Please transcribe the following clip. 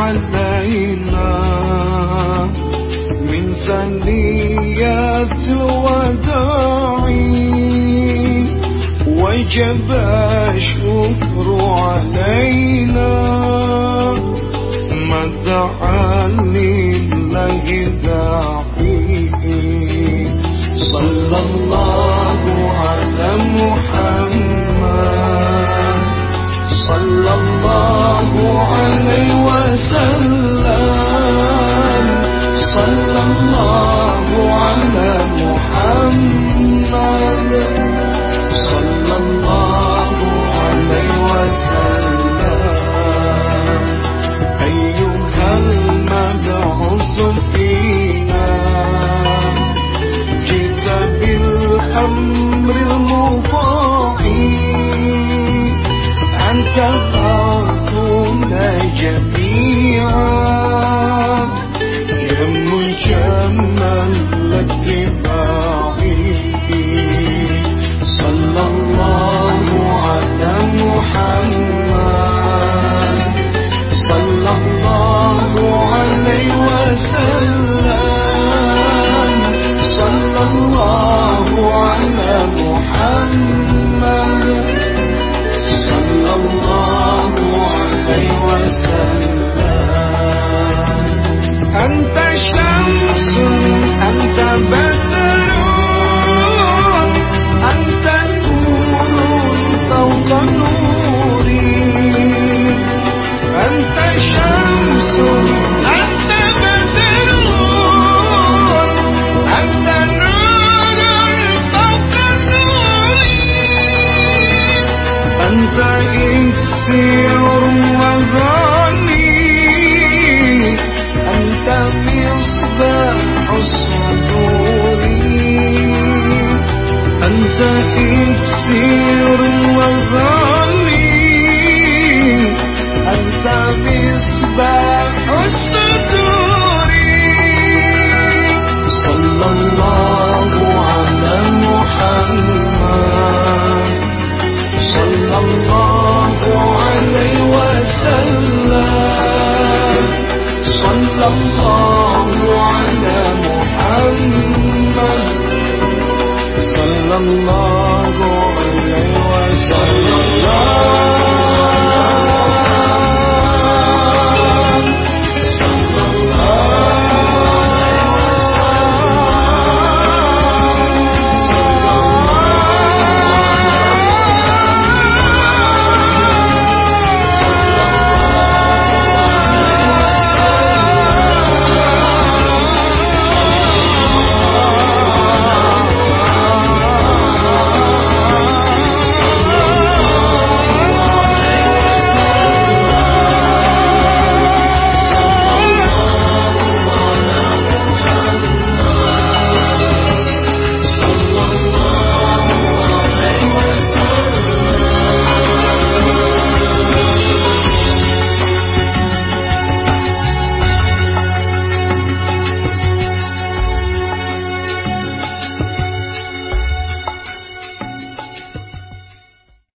علينا. من ثنيات الوداع. وجب الشكر علينا. مدعا لله داعي. صلى الله على محمد. مجمل الاتباع صلى الله على محمد صلى الله عليه وسلم صلى الله على محمد صلى الله عليه وسلم كثير وظالمين أنت مصباح السجور صلى الله على محمد. صلى الله عليه وسلم. صلى الله على محمد. صلى الله Sorrow